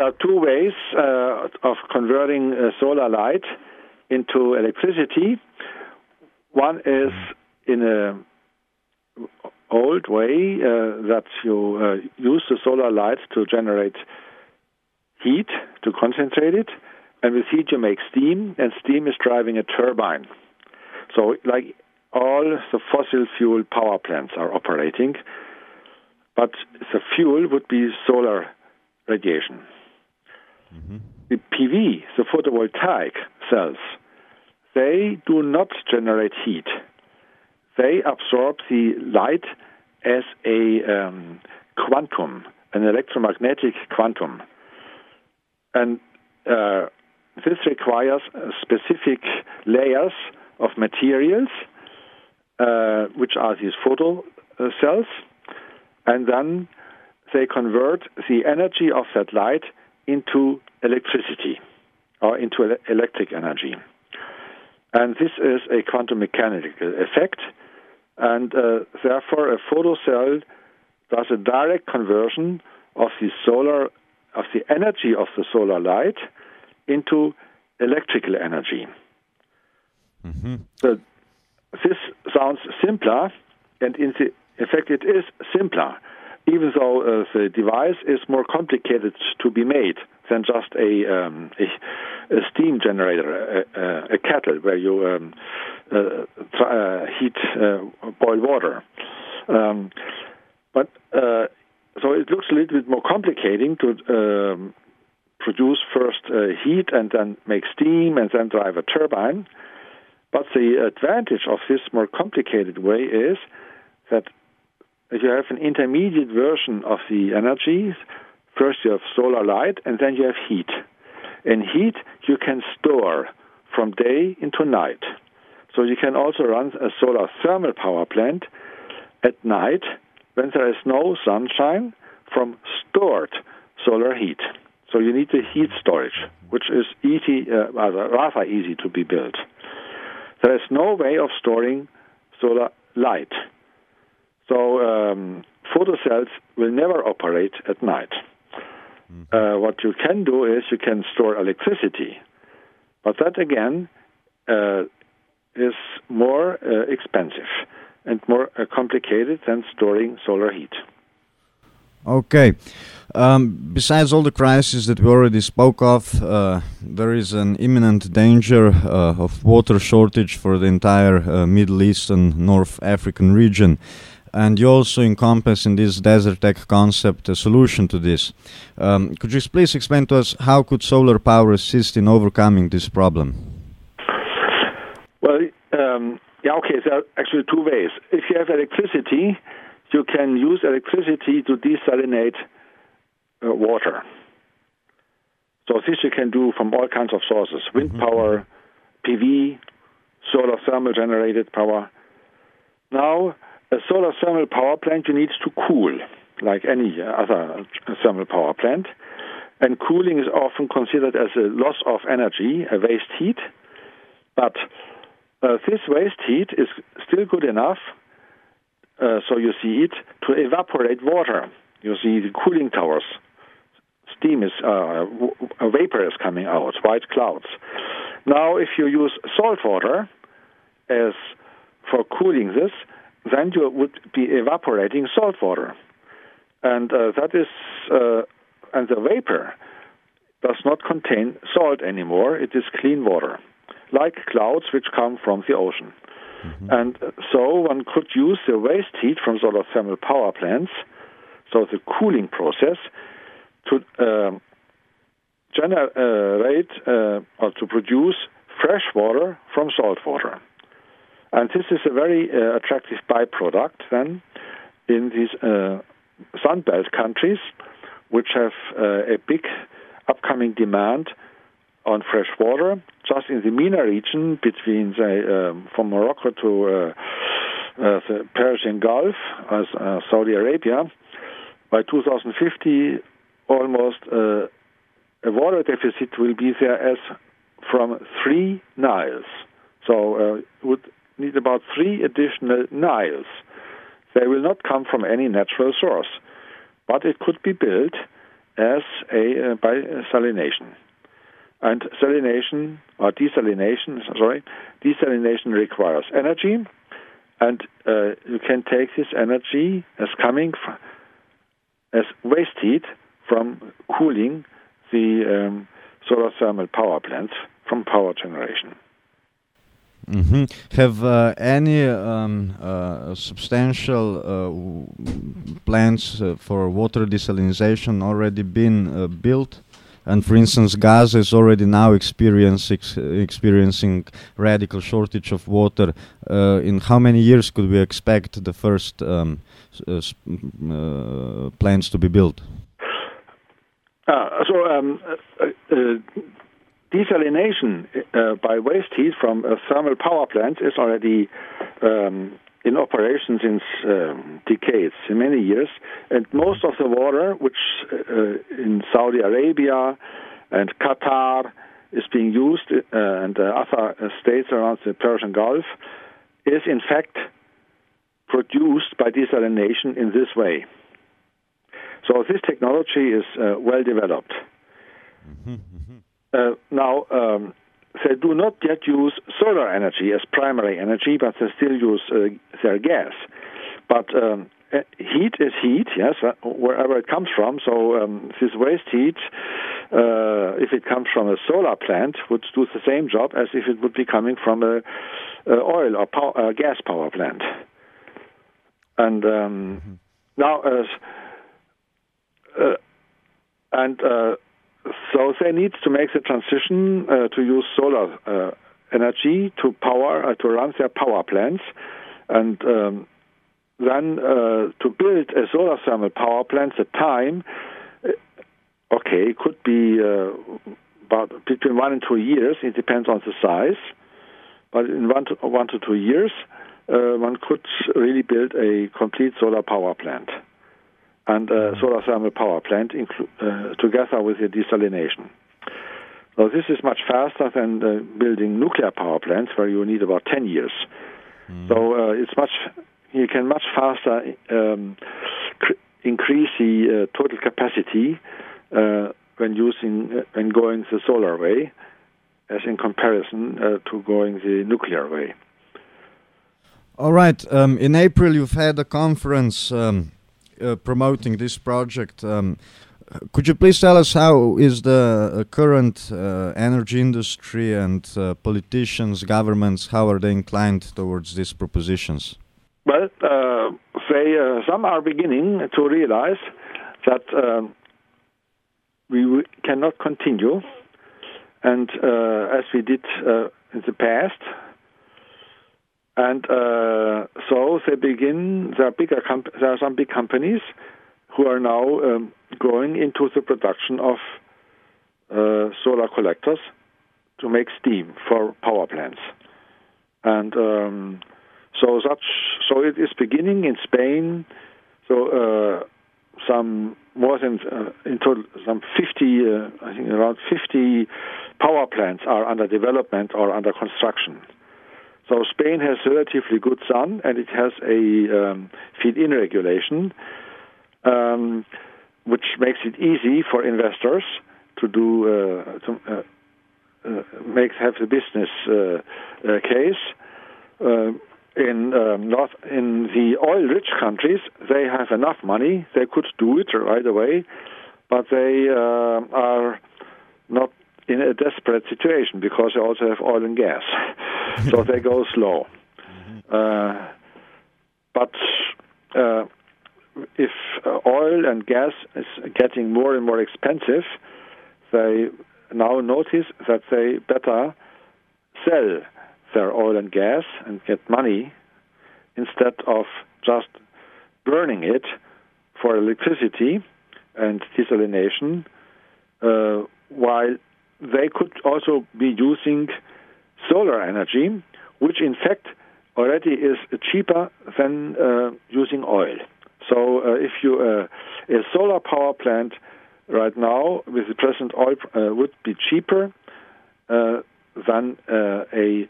there are two ways uh, of converting uh, solar light into electricity. One is in a old way uh, that you uh, use the solar light to generate heat to concentrate it, and with heat you make steam, and steam is driving a turbine. So, like all the fossil fuel power plants are operating, but the fuel would be solar radiation. The PV, the photovoltaic cells, they do not generate heat. They absorb the light as a um, quantum, an electromagnetic quantum. And uh, this requires specific layers of materials, uh, which are these photo uh, cells, and then they convert the energy of that light into electricity or into ele- electric energy. And this is a quantum mechanical effect, and uh, therefore a photocell does a direct conversion of the solar of the energy of the solar light into electrical energy. Mm-hmm. So this sounds simpler, and in, the, in fact, it is simpler, even though uh, the device is more complicated to be made than just a, um, a, a, steam generator, a, a, kettle where you um, uh, uh, heat, uh, boil water. Um, but uh, so it looks a little bit more complicating to um, produce first heat and then make steam and then drive a turbine. But the advantage of this more complicated way is that you have an intermediate version of the energies. First, you have solar light, and then you have heat. In heat, you can store from day into night. So you can also run a solar thermal power plant at night when there is no sunshine from stored solar heat. So you need the heat storage, which is easy, uh, rather easy to be built. There is no way of storing solar light. So um, photocells will never operate at night. Mm-hmm. Uh, what you can do is you can store electricity, but that again uh, is more uh, expensive and more uh, complicated than storing solar heat. Okay. Um, besides all the crises that we already spoke of, uh, there is an imminent danger uh, of water shortage for the entire uh, Middle East and North African region. And you also encompass in this DESERTEC concept a solution to this. Um, could you please explain to us how could solar power assist in overcoming this problem? Well, um, yeah, okay. There are actually two ways. If you have electricity, you can use electricity to desalinate uh, water. So this you can do from all kinds of sources: wind mm-hmm. power, PV, solar thermal generated power. Now, a solar thermal power plant you need to cool, like any other thermal power plant. And cooling is often considered as a loss of energy, a waste heat. But uh, this waste heat is still good enough, uh, so you see it, to evaporate water. You see the cooling towers. Steam is, uh, vapor is coming out, white clouds. Now, if you use salt water as for cooling this, then you would be evaporating salt water. And uh, that is, uh, and the vapor does not contain salt anymore, it is clean water like clouds which come from the ocean. Mm-hmm. And so one could use the waste heat from solar thermal power plants, so the cooling process, to uh, generate uh, or to produce fresh water from salt water. And this is a very uh, attractive byproduct then in these uh, Sunbelt countries, which have uh, a big upcoming demand on fresh water. Just in the MENA region, between say, um, from Morocco to uh, uh, the Persian Gulf, as uh, Saudi Arabia, by 2050, almost uh, a water deficit will be there as from three Niles. So uh, would need about three additional Niles. They will not come from any natural source, but it could be built as a by salination. And salination or desalination, sorry, desalination requires energy, and uh, you can take this energy as coming f- as waste heat from cooling the um, solar thermal power plants from power generation. Mm-hmm. Have uh, any um, uh, substantial uh, plants uh, for water desalination already been uh, built? And for instance, Gaza is already now experiencing experiencing radical shortage of water. Uh, in how many years could we expect the first um, plants to be built? So um, uh, uh, desalination by waste heat from thermal power plants is already um, in operation since um, decades, many years, and most of the water, which uh, in Saudi Arabia and Qatar is being used, uh, and uh, other states around the Persian Gulf, is in fact produced by desalination in this way. So this technology is uh, well developed. Mm-hmm, mm-hmm. Uh, now, um, they do not yet use solar energy as primary energy, but they still use uh, their gas. But um, uh, heat is heat, yes, uh, wherever it comes from. So um, this waste heat, uh, if it comes from a solar plant, would do the same job as if it would be coming from a, a oil or power, gas power plant. And um, mm-hmm. now, uh, and so they need to make the transition uh, to use solar uh, energy to power uh, to run their power plants, and um, then uh, to build a solar thermal power plant. The time, uh, okay, could be uh, about between one and two years. It depends on the size, but in one to one to two years, one could really build a complete solar power plant and a solar thermal power plant inclu- uh, together with the desalination. So this is much faster than uh, building nuclear power plants, where you need about 10 years. Mm. So uh, it's much you can much faster um, cr- increase the uh, total capacity uh, when using uh, when going the solar way, as in comparison to going the nuclear way. All right. Um, in April, you've had a conference. Um uh, promoting this project. Um, could you please tell us how is the uh, current uh, energy industry and uh, politicians, governments, how are they inclined towards these propositions? Well, uh, they, uh, some are beginning to realize that we cannot continue, and as we did in the past, and uh, so they begin. There are bigger. Comp- there are some big companies who are now um, going into the production of uh, solar collectors to make steam for power plants, and um, so such. So it is beginning in Spain. So uh, some more than uh, in total some 50, uh, I think around 50 power plants are under development or under construction. So Spain has relatively good sun, and it has a um, feed-in regulation, um, which makes it easy for investors to do uh, to uh, uh, make have the business uh, uh, case. Uh, in um, north in the oil-rich countries, they have enough money; they could do it right away, but they are not in a desperate situation because they also have oil and gas. so they go slow. Mm-hmm. Uh, but uh, if uh, oil and gas is getting more and more expensive, they now notice that they better sell their oil and gas and get money instead of just burning it for electricity and desalination, uh, while they could also be using solar energy, which in fact already is cheaper than uh, using oil. So uh, if you uh, a solar power plant right now with the present oil uh, would be cheaper uh, than uh, a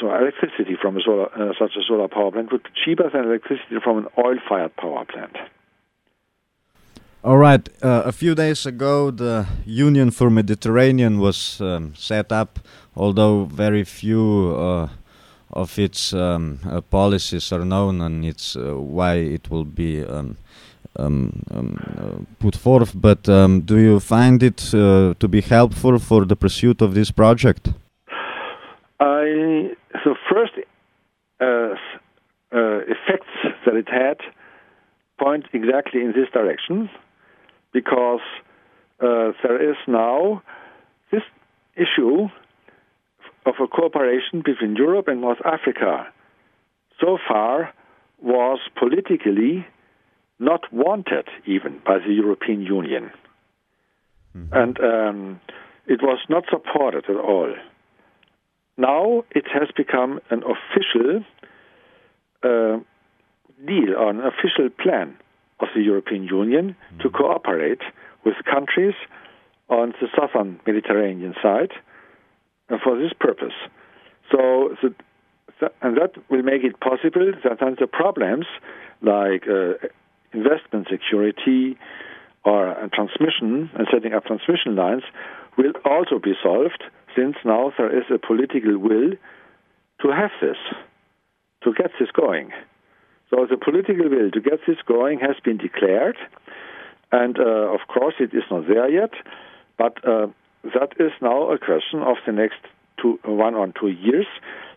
so electricity from a solar such a solar power plant would be cheaper than electricity from an oil-fired power plant. All right. Uh, a few days ago, the Union for Mediterranean was um, set up, although very few uh, of its um, uh, policies are known and it's uh, why it will be um, um, um uh, put forth. But um, do you find it uh, to be helpful for the pursuit of this project? I so first effects that it had point exactly in this direction because uh, there is now this issue of a cooperation between Europe and North Africa. So far, was politically not wanted even by the European Union, mm-hmm. and um, it was not supported at all. Now it has become an official uh, deal, or an official plan of the European Union to mm-hmm. cooperate with countries on the southern Mediterranean side uh, for this purpose. So, the, and that will make it possible that then the problems like uh, investment security or uh, transmission and setting up transmission lines will also be solved since now there is a political will to have this, to get this going. So the political will to get this going has been declared, and uh, of course it is not there yet, but uh, that is now a question of the next two, one or two years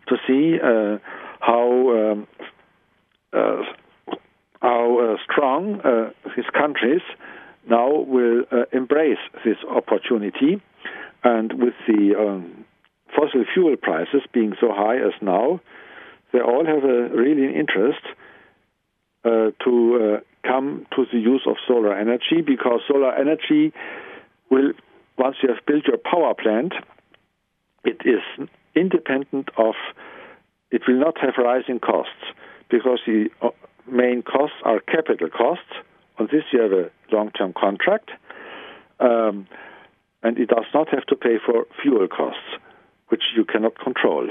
to see uh, how um, uh, how uh, strong uh, these countries now will embrace this opportunity, and with the um, fossil fuel prices being so high as now, they all have a really interest to uh, come to the use of solar energy because solar energy will, once you have built your power plant, it is independent of, it will not have rising costs because the uh, main costs are capital costs. On this, you have a long term contract, um, and it does not have to pay for fuel costs, which you cannot control.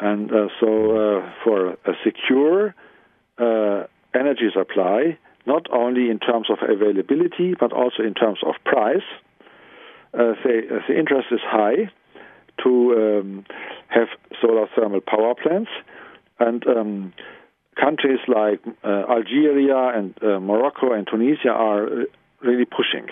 And uh, so, uh, for a secure uh, energy supply, not only in terms of availability, but also in terms of price. Uh, the, uh, the, interest is high to um, have solar thermal power plants, and um, countries like uh, Algeria and uh, Morocco and Tunisia are uh, really pushing.